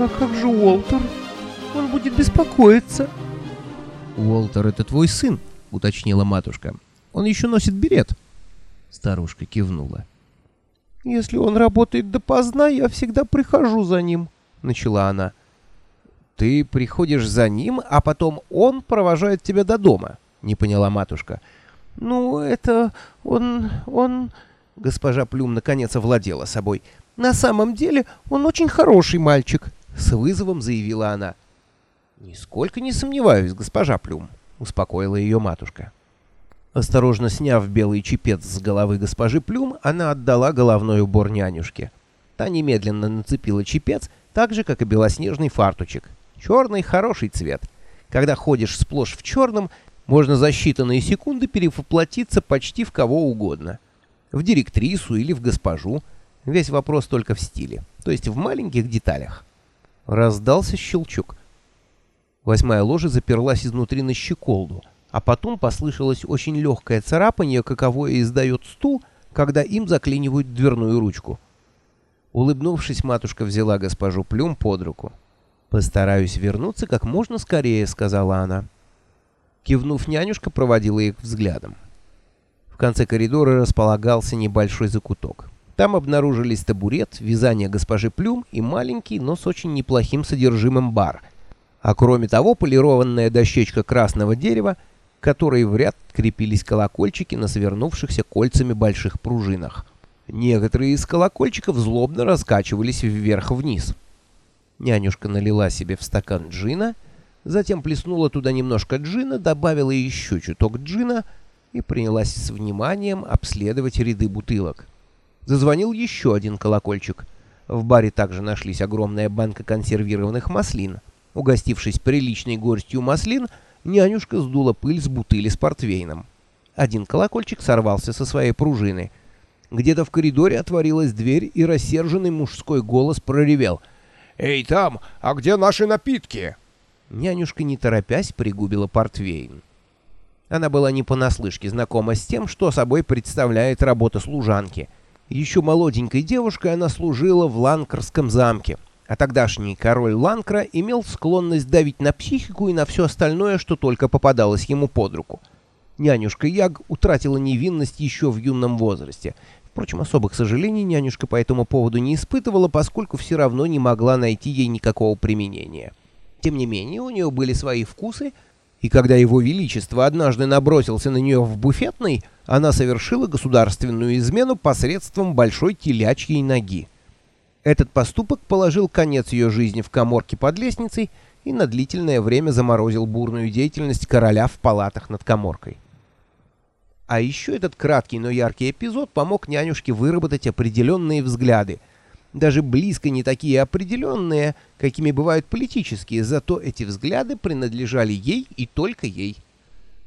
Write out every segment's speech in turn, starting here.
А как же Уолтер? Он будет беспокоиться. Уолтер — это твой сын, — уточнила матушка. Он еще носит берет. Старушка кивнула. «Если он работает допоздна, я всегда прихожу за ним», — начала она. «Ты приходишь за ним, а потом он провожает тебя до дома», — не поняла матушка. «Ну, это... он... он...» Госпожа Плюм наконец овладела собой. «На самом деле он очень хороший мальчик», — с вызовом заявила она. «Нисколько не сомневаюсь, госпожа Плюм», — успокоила ее матушка. Осторожно сняв белый чепец с головы госпожи Плюм, она отдала головной убор нянюшке. Та немедленно нацепила чепец, так же, как и белоснежный фартучек. Черный — хороший цвет. Когда ходишь сплошь в черном, можно за считанные секунды перевоплотиться почти в кого угодно. В директрису или в госпожу. Весь вопрос только в стиле, то есть в маленьких деталях. Раздался щелчок. Восьмая ложа заперлась изнутри на щеколду — а потом послышалось очень легкое царапание, каковое издает стул, когда им заклинивают дверную ручку. Улыбнувшись, матушка взяла госпожу Плюм под руку. «Постараюсь вернуться как можно скорее», — сказала она. Кивнув, нянюшка проводила их взглядом. В конце коридора располагался небольшой закуток. Там обнаружились табурет, вязание госпожи Плюм и маленький, но с очень неплохим содержимым бар. А кроме того, полированная дощечка красного дерева — к которой в ряд крепились колокольчики на свернувшихся кольцами больших пружинах. Некоторые из колокольчиков злобно раскачивались вверх-вниз. Нянюшка налила себе в стакан джина, затем плеснула туда немножко джина, добавила еще чуток джина и принялась с вниманием обследовать ряды бутылок. Зазвонил еще один колокольчик. В баре также нашлись огромная банка консервированных маслин. Угостившись приличной горстью маслин, нянюшка сдула пыль с бутыли с портвейном. Один колокольчик сорвался со своей пружины. Где-то в коридоре отворилась дверь, и рассерженный мужской голос проревел. «Эй, там! А где наши напитки?» Нянюшка, не торопясь, пригубила портвейн. Она была не понаслышке знакома с тем, что собой представляет работа служанки. Еще молоденькой девушкой она служила в Ланкарском замке — а тогдашний король Ланкра имел склонность давить на психику и на все остальное, что только попадалось ему под руку. Нянюшка Яг утратила невинность еще в юном возрасте. Впрочем, особых сожалений нянюшка по этому поводу не испытывала, поскольку все равно не могла найти ей никакого применения. Тем не менее, у нее были свои вкусы, и когда его величество однажды набросился на нее в буфетной, она совершила государственную измену посредством большой телячьей ноги. Этот поступок положил конец ее жизни в коморке под лестницей и на длительное время заморозил бурную деятельность короля в палатах над коморкой. А еще этот краткий, но яркий эпизод помог нянюшке выработать определенные взгляды, даже близко не такие определенные, какими бывают политические, зато эти взгляды принадлежали ей и только ей.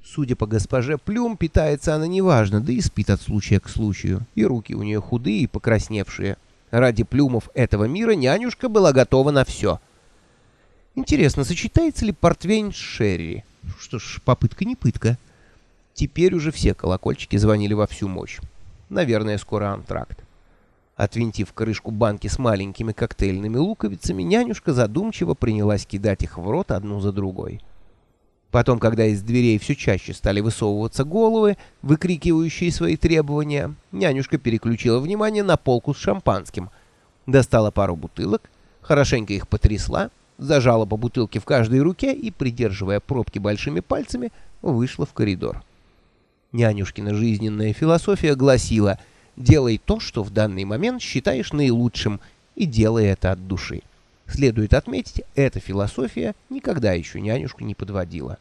Судя по госпоже Плюм, питается она неважно, да и спит от случая к случаю, и руки у нее худые и покрасневшие. Ради плюмов этого мира нянюшка была готова на все. Интересно, сочетается ли портвейн с шерри? Что ж, попытка не пытка. Теперь уже все колокольчики звонили во всю мощь. Наверное, скоро антракт. Отвинтив крышку банки с маленькими коктейльными луковицами, нянюшка задумчиво принялась кидать их в рот одну за другой. Потом, когда из дверей все чаще стали высовываться головы, выкрикивающие свои требования, нянюшка переключила внимание на полку с шампанским. Достала пару бутылок, хорошенько их потрясла, зажала по бутылке в каждой руке и, придерживая пробки большими пальцами, вышла в коридор. Нянюшкина жизненная философия гласила «Делай то, что в данный момент считаешь наилучшим, и делай это от души». Следует отметить, эта философия никогда еще нянюшку не подводила.